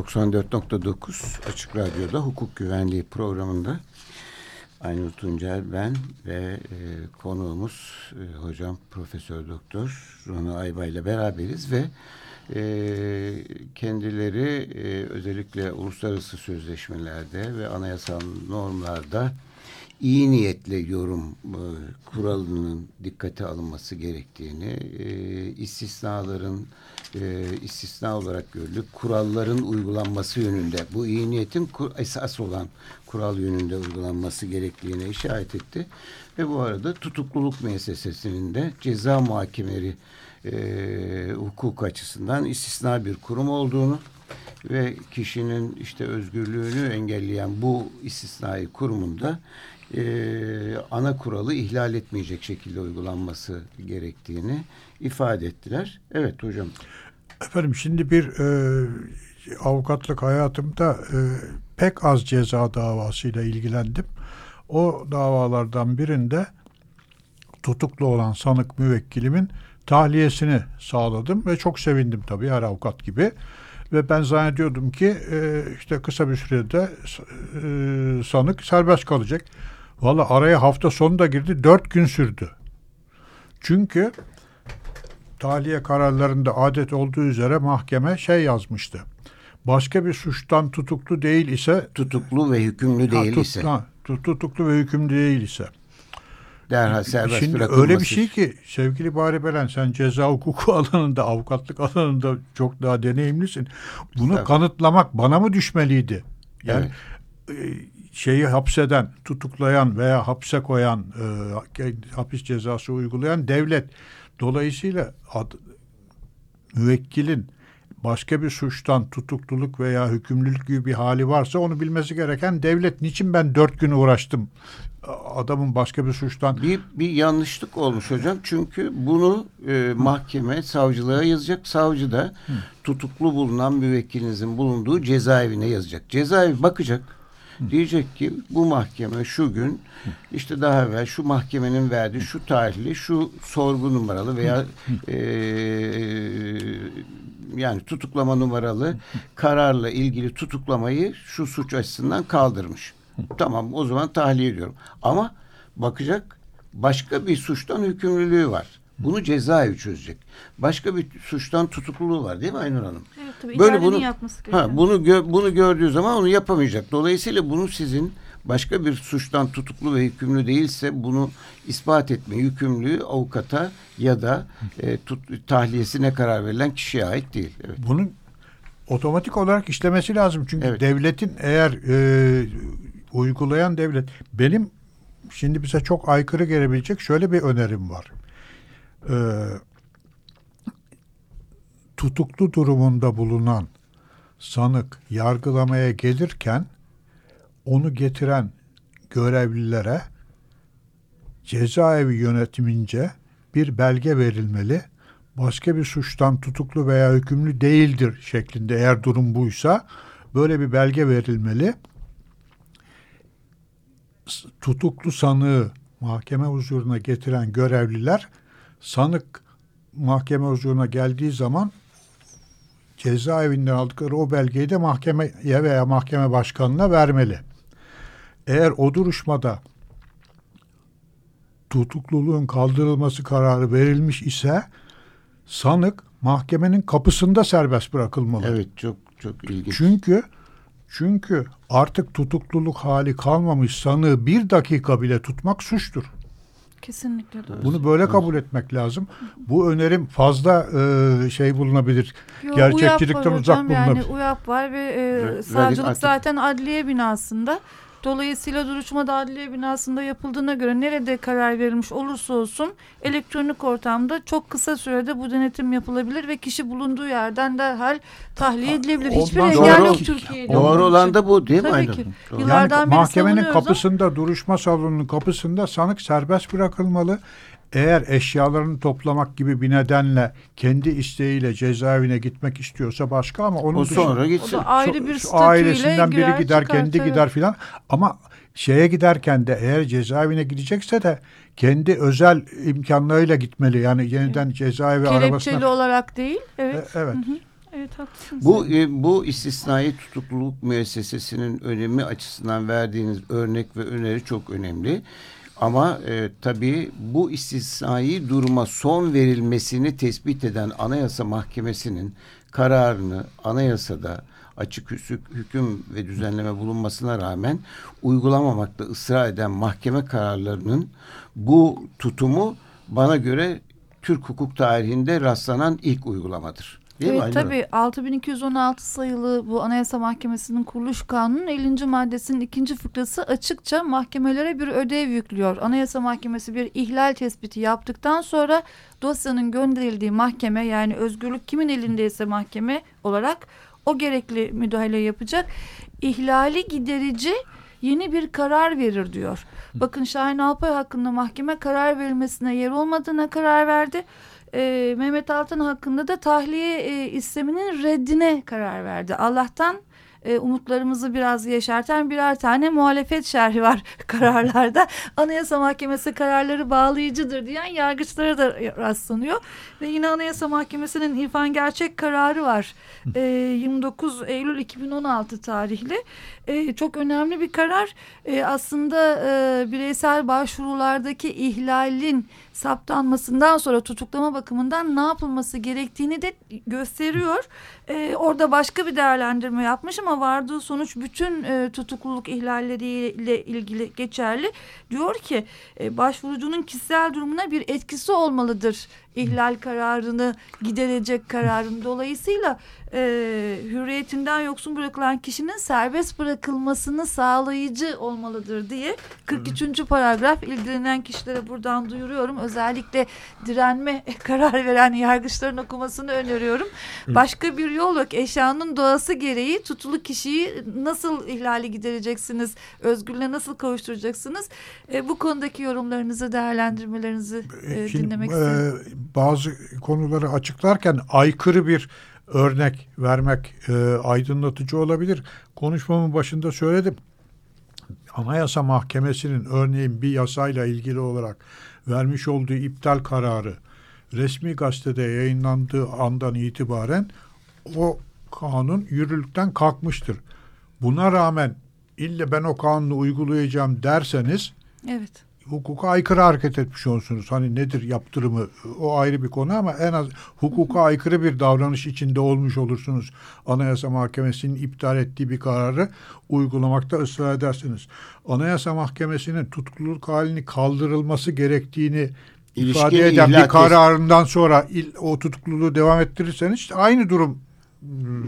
94.9 Açık Radyo'da hukuk güvenliği programında Aynur Tuncel ben ve e, konuğumuz e, hocam Profesör Doktor Rona Ayba ile beraberiz ve e, kendileri e, özellikle uluslararası sözleşmelerde ve anayasal normlarda iyi niyetle yorum e, kuralının dikkate alınması gerektiğini, e, istisnaların e, istisna olarak görülüp kuralların uygulanması yönünde bu iyi niyetin esas olan kural yönünde uygulanması gerektiğine işaret etti. Ve bu arada tutukluluk müessesesinin de ceza muhakemeleri e, hukuk açısından istisna bir kurum olduğunu ve kişinin işte özgürlüğünü engelleyen bu istisnai kurumunda e, ana kuralı ihlal etmeyecek şekilde uygulanması gerektiğini ifade ettiler. Evet hocam. Efendim şimdi bir e, avukatlık hayatımda e, pek az ceza davasıyla ilgilendim. O davalardan birinde tutuklu olan sanık müvekkilimin tahliyesini sağladım ve çok sevindim tabii her avukat gibi. Ve ben zannediyordum ki e, işte kısa bir sürede e, sanık serbest kalacak. Valla araya hafta sonu da girdi. Dört gün sürdü. Çünkü tahliye kararlarında adet olduğu üzere mahkeme şey yazmıştı. Başka bir suçtan tutuklu değil ise tutuklu ve hükümlü değil tut, ise ha, tutuklu ve hükümlü değil ise derhal serbest Şimdi öyle bir şey ki sevgili Bari Belen sen ceza hukuku alanında avukatlık alanında çok daha deneyimlisin. Bunu Tabii. kanıtlamak bana mı düşmeliydi? Yani evet. E, şeyi hapseden, tutuklayan veya hapse koyan, e, hapis cezası uygulayan devlet. Dolayısıyla ad, müvekkilin başka bir suçtan tutukluluk veya hükümlülük gibi bir hali varsa onu bilmesi gereken devlet. Niçin ben dört gün uğraştım adamın başka bir suçtan? Bir, bir yanlışlık olmuş hocam. Çünkü bunu e, mahkeme savcılığa yazacak. Savcı da Hı. tutuklu bulunan müvekkilinizin bulunduğu cezaevine yazacak. Cezaevi bakacak Diyecek ki bu mahkeme şu gün işte daha evvel şu mahkemenin verdiği şu tarihli şu sorgu numaralı veya e, yani tutuklama numaralı kararla ilgili tutuklamayı şu suç açısından kaldırmış. Tamam o zaman tahliye ediyorum. Ama bakacak başka bir suçtan hükümlülüğü var. Bunu cezaevi çözecek. Başka bir suçtan tutukluluğu var değil mi Aynur Hanım? Evet tabii. Böyle bunu yapması gerekiyor. Ha, bunu gö, bunu gördüğü zaman onu yapamayacak. Dolayısıyla bunu sizin başka bir suçtan tutuklu ve hükümlü değilse bunu ispat etme yükümlülüğü avukata ya da e, tut, tahliyesine karar verilen kişiye ait değil. Evet. Bunun otomatik olarak işlemesi lazım. Çünkü evet. devletin eğer e, uygulayan devlet benim şimdi bize çok aykırı gelebilecek şöyle bir önerim var e, tutuklu durumunda bulunan sanık yargılamaya gelirken onu getiren görevlilere cezaevi yönetimince bir belge verilmeli. Başka bir suçtan tutuklu veya hükümlü değildir şeklinde eğer durum buysa böyle bir belge verilmeli. Tutuklu sanığı mahkeme huzuruna getiren görevliler sanık mahkeme huzuruna geldiği zaman cezaevinden aldıkları o belgeyi de mahkemeye veya mahkeme başkanına vermeli. Eğer o duruşmada tutukluluğun kaldırılması kararı verilmiş ise sanık mahkemenin kapısında serbest bırakılmalı. Evet çok çok ilginç. Çünkü çünkü artık tutukluluk hali kalmamış sanığı bir dakika bile tutmak suçtur. Kesinlikle doğru. Bunu böyle kabul etmek lazım. Bu önerim fazla e, şey bulunabilir. Yo, Gerçekçilikten uzak hocam, bulunabilir. Yani UYAP var ve e, savcılık zaten adliye binasında. Dolayısıyla duruşma adliye binasında yapıldığına göre nerede karar verilmiş olursa olsun elektronik ortamda çok kısa sürede bu denetim yapılabilir ve kişi bulunduğu yerden derhal tahliye edilebilir. Hiçbir engel yok Türkiye'de. Doğru olan da bu değil mi? Tabii ki. Yıllardan yani mahkemenin kapısında, duruşma salonunun kapısında sanık serbest bırakılmalı eğer eşyalarını toplamak gibi bir nedenle kendi isteğiyle cezaevine gitmek istiyorsa başka ama onun o sonra gitsin. O da ayrı bir so, ailesinden biri gider kendi evet. gider filan ama şeye giderken de eğer cezaevine gidecekse de kendi özel imkanlarıyla gitmeli. Yani yeniden cezaevi Kelepçeli arabasına. olarak değil. Evet. E, evet. Hı hı. Evet haklısınız. Bu e, bu istisnai tutukluluk müessesesinin önemi açısından verdiğiniz örnek ve öneri çok önemli. Ama e, tabii bu istisnai duruma son verilmesini tespit eden Anayasa Mahkemesi'nin kararını anayasada açık hüküm ve düzenleme bulunmasına rağmen uygulamamakta ısrar eden mahkeme kararlarının bu tutumu bana göre Türk hukuk tarihinde rastlanan ilk uygulamadır. Değil evet mi? tabii 6216 sayılı bu Anayasa Mahkemesi'nin kuruluş kanunun 50. maddesinin ikinci fıkrası açıkça mahkemelere bir ödev yüklüyor. Anayasa Mahkemesi bir ihlal tespiti yaptıktan sonra dosyanın gönderildiği mahkeme yani özgürlük kimin elindeyse mahkeme olarak o gerekli müdahale yapacak. İhlali giderici yeni bir karar verir diyor. Bakın Şahin Alpay hakkında mahkeme karar verilmesine yer olmadığına karar verdi. Ee, Mehmet Altan hakkında da tahliye e, isteminin reddine karar verdi. Allah'tan e, umutlarımızı biraz yeşerten birer tane muhalefet şerhi var kararlarda. Anayasa Mahkemesi kararları bağlayıcıdır diyen yargıçlara da rastlanıyor. Ve yine Anayasa Mahkemesi'nin İrfan Gerçek kararı var. E, 29 Eylül 2016 tarihli. E, çok önemli bir karar. E, aslında e, bireysel başvurulardaki ihlalin saptanmasından sonra tutuklama bakımından ne yapılması gerektiğini de gösteriyor. Ee, orada başka bir değerlendirme yapmış ama vardığı sonuç bütün e, tutukluluk ihlalleriyle ilgili geçerli. Diyor ki e, başvurucunun kişisel durumuna bir etkisi olmalıdır ihlal kararını giderecek kararın dolayısıyla e, hürriyetinden yoksun bırakılan kişinin serbest bırakılmasını sağlayıcı olmalıdır diye 43. paragraf ilgilenen kişilere buradan duyuruyorum. Özellikle direnme karar veren yargıçların okumasını öneriyorum. Başka bir yol yok. Eşyanın doğası gereği tutulu kişiyi nasıl ihlali gidereceksiniz? Özgürlüğe nasıl kavuşturacaksınız? E, bu konudaki yorumlarınızı, değerlendirmelerinizi e, Şimdi, dinlemek istiyorum. Bazı konuları açıklarken aykırı bir örnek vermek e, aydınlatıcı olabilir. Konuşmamın başında söyledim. Anayasa Mahkemesi'nin örneğin bir yasayla ilgili olarak vermiş olduğu iptal kararı resmi gazetede yayınlandığı andan itibaren o kanun yürürlükten kalkmıştır. Buna rağmen ille ben o kanunu uygulayacağım derseniz evet. Hukuka aykırı hareket etmiş olursunuz. Hani nedir yaptırımı o ayrı bir konu ama en az hukuka aykırı bir davranış içinde olmuş olursunuz. Anayasa Mahkemesi'nin iptal ettiği bir kararı uygulamakta ısrar edersiniz. Anayasa Mahkemesi'nin tutukluluk halini kaldırılması gerektiğini İlişkin ifade eden bir kararından sonra il, o tutukluluğu devam ettirirseniz işte aynı durum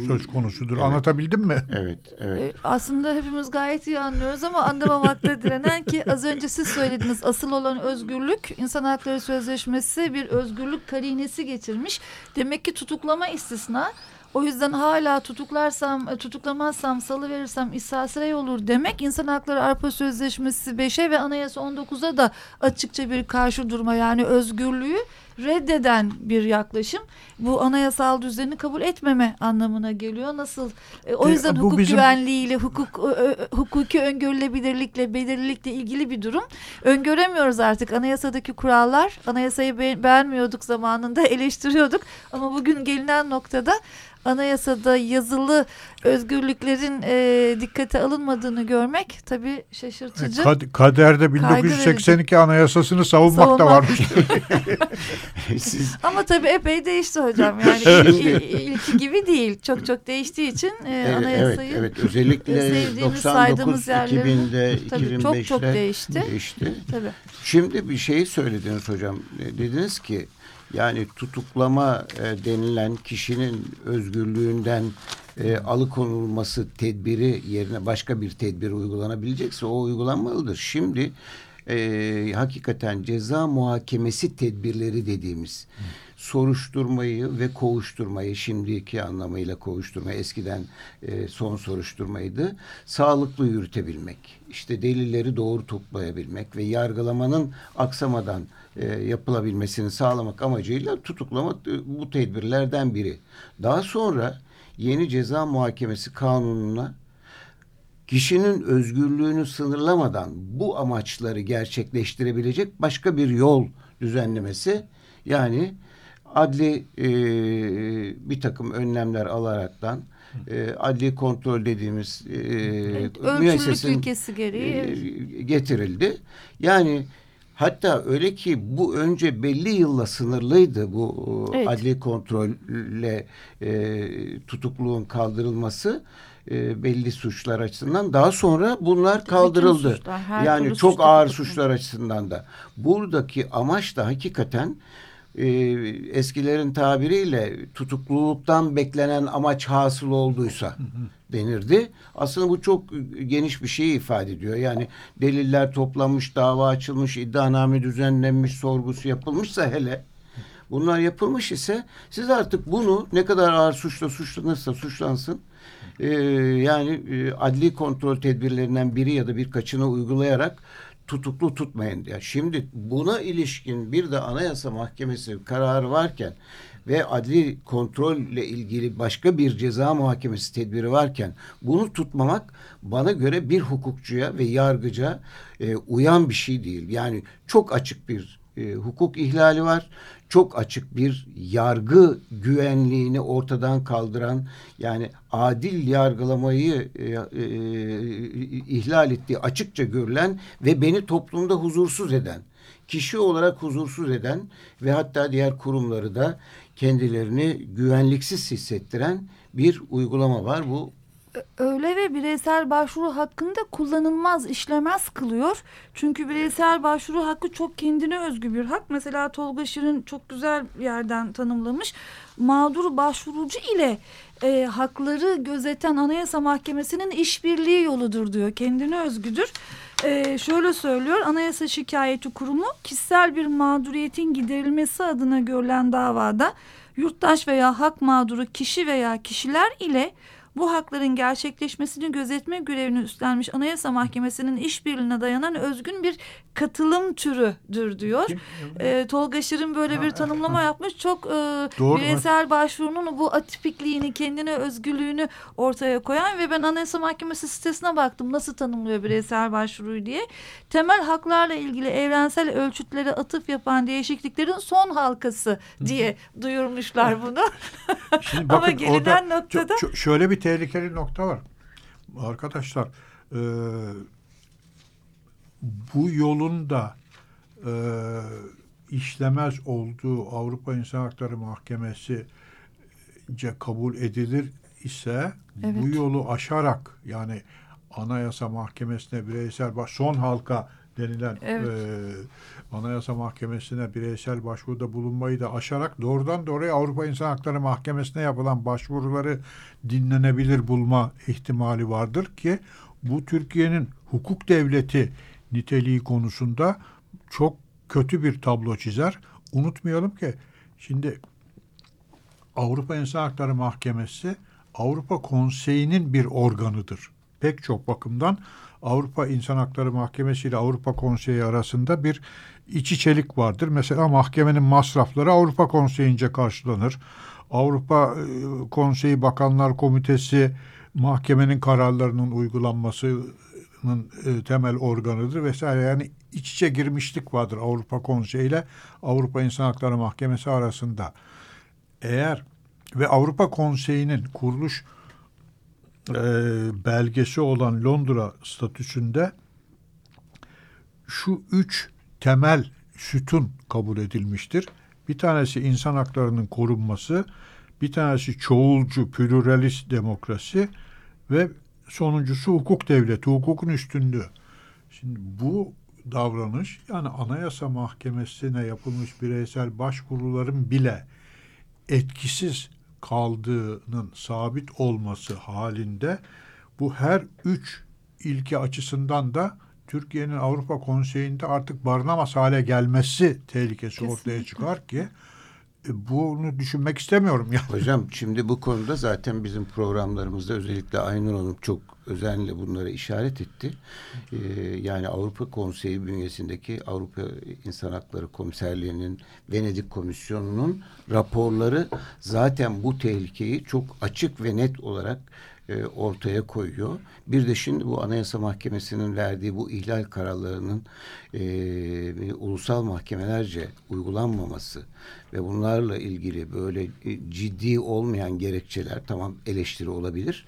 söz konusudur. Evet. Anlatabildim mi? Evet, evet. Ee, aslında hepimiz gayet iyi anlıyoruz ama anlamamakta direnen ki az önce siz söylediniz asıl olan özgürlük insan hakları sözleşmesi bir özgürlük karinesi getirmiş. Demek ki tutuklama istisna. O yüzden hala tutuklarsam, e, tutuklamazsam, salı verirsem istasire olur demek İnsan Hakları Avrupa Sözleşmesi 5'e ve Anayasa 19'a da açıkça bir karşı durma yani özgürlüğü reddeden bir yaklaşım. Bu anayasal düzeni kabul etmeme anlamına geliyor. Nasıl? E, o e, yüzden e, hukuk bizim... güvenliğiyle, hukuk ö, hukuki öngörülebilirlikle, belirlilikle ilgili bir durum. Öngöremiyoruz artık. Anayasadaki kurallar, anayasayı beğenmiyorduk zamanında, eleştiriyorduk. Ama bugün gelinen noktada anayasada yazılı özgürlüklerin e, dikkate alınmadığını görmek tabii şaşırtıcı. Kad kaderde 1982 anayasasını savunmak, savunmak da varmış. Siz... Ama tabii epey değişti hocam. Yani evet. il, ilki gibi değil. Çok çok değiştiği için e, evet, anayasayı evet, evet. özellikle 99 2000'de 2005'te çok çok değişti. değişti. Tabii. Şimdi bir şey söylediniz hocam. Dediniz ki yani tutuklama e, denilen kişinin özgürlüğünden e, alıkonulması tedbiri yerine başka bir tedbir uygulanabilecekse o uygulanmalıdır. Şimdi e, hakikaten ceza muhakemesi tedbirleri dediğimiz Hı. soruşturmayı ve kovuşturmayı şimdiki anlamıyla kovuşturma eskiden e, son soruşturmaydı sağlıklı yürütebilmek işte delilleri doğru toplayabilmek ve yargılamanın aksamadan e, yapılabilmesini sağlamak amacıyla tutuklama e, bu tedbirlerden biri. Daha sonra yeni ceza muhakemesi kanununa kişinin özgürlüğünü sınırlamadan bu amaçları gerçekleştirebilecek başka bir yol düzenlemesi yani adli e, bir takım önlemler alaraktan e, adli kontrol dediğimiz e, evet, müessesin gereği e, getirildi. Yani hatta öyle ki bu önce belli yılla sınırlıydı bu evet. adli kontrolle e, tutukluğun kaldırılması e, belli suçlar açısından daha sonra bunlar kaldırıldı. Suçlar, yani çok ağır suçlar açısından da. Buradaki amaç da hakikaten e, eskilerin tabiriyle tutukluluktan beklenen amaç hasıl olduysa denirdi. Aslında bu çok geniş bir şey ifade ediyor. Yani deliller toplanmış, dava açılmış, iddianame düzenlenmiş, sorgusu yapılmışsa hele bunlar yapılmış ise siz artık bunu ne kadar ağır suçla suçlanırsa suçlansın e, yani e, adli kontrol tedbirlerinden biri ya da birkaçını uygulayarak tutuklu tutmayın diye. Şimdi buna ilişkin bir de Anayasa Mahkemesi kararı varken ve adli kontrolle ilgili başka bir ceza muhakemesi tedbiri varken bunu tutmamak bana göre bir hukukçuya ve yargıca e, uyan bir şey değil. Yani çok açık bir e, hukuk ihlali var çok açık bir yargı güvenliğini ortadan kaldıran yani adil yargılamayı e, e, ihlal ettiği açıkça görülen ve beni toplumda huzursuz eden kişi olarak huzursuz eden ve hatta diğer kurumları da kendilerini güvenliksiz hissettiren bir uygulama var. Bu öyle ve bireysel başvuru hakkında kullanılmaz, işlemez kılıyor. Çünkü bireysel başvuru hakkı çok kendine özgü bir hak. Mesela Tolga Şirin çok güzel yerden tanımlamış. Mağdur başvurucu ile e, hakları gözeten Anayasa Mahkemesi'nin işbirliği yoludur diyor. Kendine özgüdür. E, şöyle söylüyor. Anayasa Şikayeti Kurumu kişisel bir mağduriyetin giderilmesi adına görülen davada yurttaş veya hak mağduru kişi veya kişiler ile bu hakların gerçekleşmesini gözetme görevini üstlenmiş Anayasa Mahkemesi'nin işbirliğine dayanan özgün bir katılım türüdür diyor. E, Tolga Şirin böyle bir tanımlama yapmış. Çok e, Doğru bireysel mu? başvurunun bu atipikliğini, kendine özgürlüğünü ortaya koyan ve ben Anayasa Mahkemesi sitesine baktım nasıl tanımlıyor bireysel başvuruyu diye. Temel haklarla ilgili evrensel ölçütlere atıf yapan değişikliklerin son halkası diye duyurmuşlar bunu. Şimdi bakın, Ama gelinen orada noktada... Şöyle bir tehlikeli nokta var. Arkadaşlar e, bu yolun da e, işlemez olduğu Avrupa İnsan Hakları Mahkemesi kabul edilir ise evet. bu yolu aşarak yani Anayasa Mahkemesi'ne bireysel baş, son halka denilen evet. Anayasa Mahkemesi'ne bireysel başvuruda bulunmayı da aşarak doğrudan doğruya Avrupa İnsan Hakları Mahkemesi'ne yapılan başvuruları dinlenebilir bulma ihtimali vardır ki bu Türkiye'nin hukuk devleti niteliği konusunda çok kötü bir tablo çizer. Unutmayalım ki şimdi Avrupa İnsan Hakları Mahkemesi Avrupa Konseyi'nin bir organıdır. Pek çok bakımdan Avrupa İnsan Hakları Mahkemesi ile Avrupa Konseyi arasında bir iç içelik vardır. Mesela mahkemenin masrafları Avrupa Konseyi'nce karşılanır. Avrupa e, Konseyi Bakanlar Komitesi mahkemenin kararlarının uygulanmasının e, temel organıdır vesaire. Yani iç içe girmişlik vardır Avrupa Konseyi ile Avrupa İnsan Hakları Mahkemesi arasında. Eğer ve Avrupa Konseyi'nin kuruluş e, belgesi olan Londra statüsünde şu üç temel sütun kabul edilmiştir. Bir tanesi insan haklarının korunması, bir tanesi çoğulcu, pluralist demokrasi ve sonuncusu hukuk devleti, hukukun üstünlüğü. Şimdi bu davranış yani Anayasa Mahkemesi'ne yapılmış bireysel başvuruların bile etkisiz kaldığının sabit olması halinde bu her üç ilke açısından da Türkiye'nin Avrupa Konseyi'nde artık barınamaz hale gelmesi tehlikesi Kesinlikle. ortaya çıkar ki e, bunu düşünmek istemiyorum. Yani. Hocam şimdi bu konuda zaten bizim programlarımızda özellikle Aynur Hanım çok özenle bunları işaret etti. Ee, yani Avrupa Konseyi bünyesindeki Avrupa İnsan Hakları Komiserliği'nin Venedik Komisyonu'nun raporları zaten bu tehlikeyi çok açık ve net olarak e, ortaya koyuyor. Bir de şimdi bu Anayasa Mahkemesi'nin verdiği bu ihlal kararlarının e, ulusal mahkemelerce uygulanmaması ve bunlarla ilgili böyle e, ciddi olmayan gerekçeler tamam eleştiri olabilir.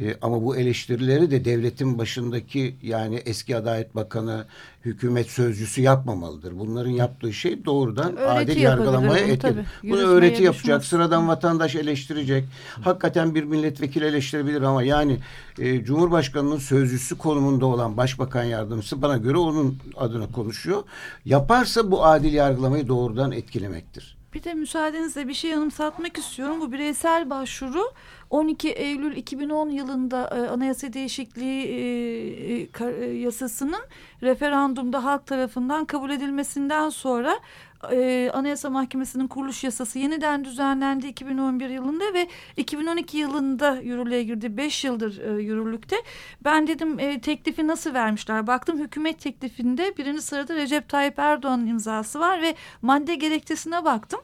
E, ama bu eleştirileri de devletin başındaki yani eski Adalet Bakanı, hükümet sözcüsü yapmamalıdır. Bunların yaptığı şey doğrudan öğreti adil yargılamaya etkili. Bunu öğreti yapacak, sıradan vatandaş eleştirecek. Hakikaten bir milletvekili eleştirebilir ama yani e, Cumhurbaşkanı'nın sözcüsü konumunda olan Başbakan Yardımcısı bana göre onun adına konuşuyor. Yaparsa bu adil yargılamayı doğrudan etkilemektir. Bir de müsaadenizle bir şey anımsatmak istiyorum. Bu bireysel başvuru 12 Eylül 2010 yılında e, anayasa değişikliği e, e, yasasının referandumda halk tarafından kabul edilmesinden sonra e, Anayasa Mahkemesi'nin kuruluş yasası yeniden düzenlendi 2011 yılında ve 2012 yılında yürürlüğe girdi. 5 yıldır e, yürürlükte. Ben dedim e, teklifi nasıl vermişler? Baktım hükümet teklifinde birinci sırada Recep Tayyip Erdoğan'ın imzası var ve madde gerekçesine baktım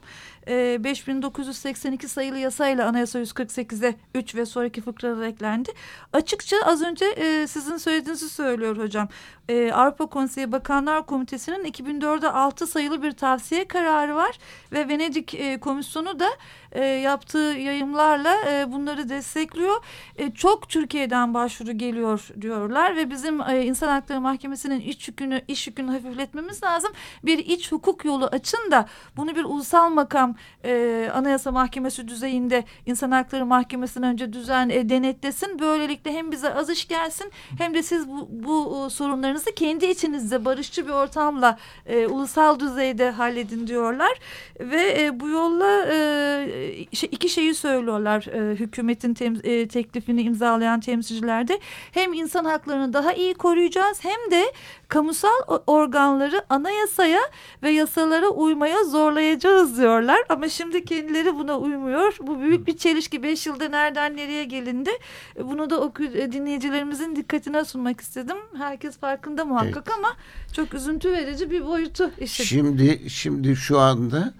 e, 5982 sayılı yasayla Anayasa 148'e 3 ve sonraki fıkralar eklendi. Açıkça az önce e, sizin söylediğinizi söylüyor hocam. E, Avrupa Konseyi Bakanlar Komitesi'nin 2004'e 6 sayılı bir tavsiye kararı var ve Venedik e, Komisyonu da e, yaptığı yayımlarla e, bunları destekliyor. E, çok Türkiye'den başvuru geliyor diyorlar ve bizim e, İnsan Hakları Mahkemesi'nin iç yükünü iş yükünü hafifletmemiz lazım. Bir iç hukuk yolu açın da bunu bir ulusal makam e, Anayasa Mahkemesi düzeyinde İnsan Hakları Mahkemesi'nden önce düzen e, denetlesin. Böylelikle hem bize az iş gelsin hem de siz bu, bu sorunlarınızı kendi içinizde barışçı bir ortamla e, ulusal düzeyde halledin diyorlar ve e, bu yolla e, şey, iki şeyi söylüyorlar e, hükümetin tem, e, teklifini imzalayan temsilcilerde. Hem insan haklarını daha iyi koruyacağız hem de kamusal organları anayasaya ve yasalara uymaya zorlayacağız diyorlar. Ama şimdi kendileri buna uymuyor. Bu büyük bir çelişki. Beş yılda nereden nereye gelindi. E, bunu da oku, e, dinleyicilerimizin dikkatine sunmak istedim. Herkes farkında muhakkak evet. ama çok üzüntü verici bir boyutu işin. Şimdi, şimdi şu anda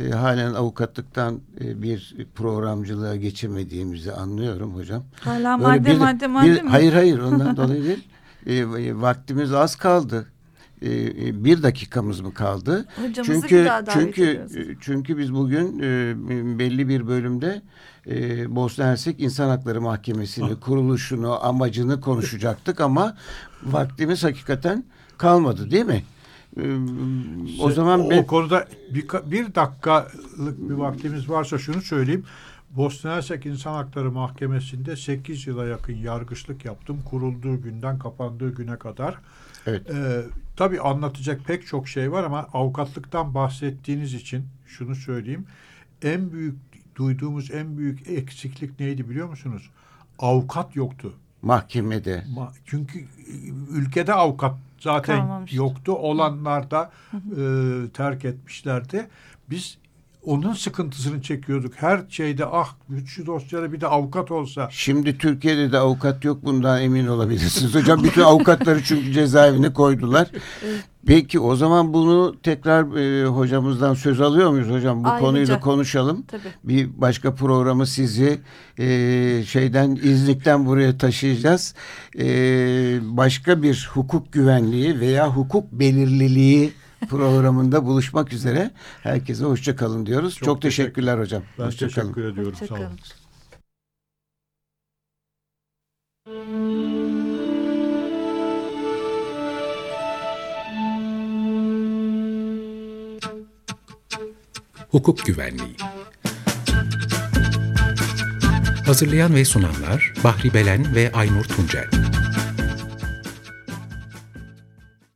e, halen avukatlıktan e, bir programcılığa geçemediğimizi anlıyorum hocam. Hala Öyle madde bir, madde madde bir, mi? Hayır hayır ondan dolayı değil. E, vaktimiz az kaldı. E, e, bir dakikamız mı kaldı? Hocamızı çünkü çünkü ediyoruz. çünkü biz bugün e, belli bir bölümde e, Bosna Hersek İnsan Hakları Mahkemesi'ni, ah. kuruluşunu, amacını konuşacaktık ama vaktimiz hakikaten kalmadı değil mi? Ee, o zaman ben... o konuda bir, bir dakikalık bir vaktimiz varsa şunu söyleyeyim. Bosna Hersek İnsan Hakları Mahkemesi'nde 8 yıla yakın yargıçlık yaptım. Kurulduğu günden kapandığı güne kadar. Evet. Ee, tabii anlatacak pek çok şey var ama avukatlıktan bahsettiğiniz için şunu söyleyeyim. En büyük duyduğumuz en büyük eksiklik neydi biliyor musunuz? Avukat yoktu. Mahkemede. Ma çünkü ülkede avukat zaten Kalmamıştır. yoktu. Olanlar da e, terk etmişlerdi. Biz onun sıkıntısını çekiyorduk. Her şeyde ah şu dosyada bir de avukat olsa. Şimdi Türkiye'de de avukat yok bundan emin olabilirsiniz. Hocam bütün avukatları çünkü cezaevine koydular. Peki o zaman bunu tekrar e, hocamızdan söz alıyor muyuz hocam? Bu Ayrıca, konuyu da konuşalım. Tabii. Bir başka programı sizi e, şeyden İznik'ten buraya taşıyacağız. E, başka bir hukuk güvenliği veya hukuk belirliliği programında buluşmak üzere. Herkese hoşça kalın diyoruz. Çok, Çok teşekkürler teşekkür, hocam. Ben hoşça teşekkür kalın. ediyorum. Hoşça Sağ olun. Hukuk Güvenliği Hazırlayan ve sunanlar Bahri Belen ve Aynur Tuncel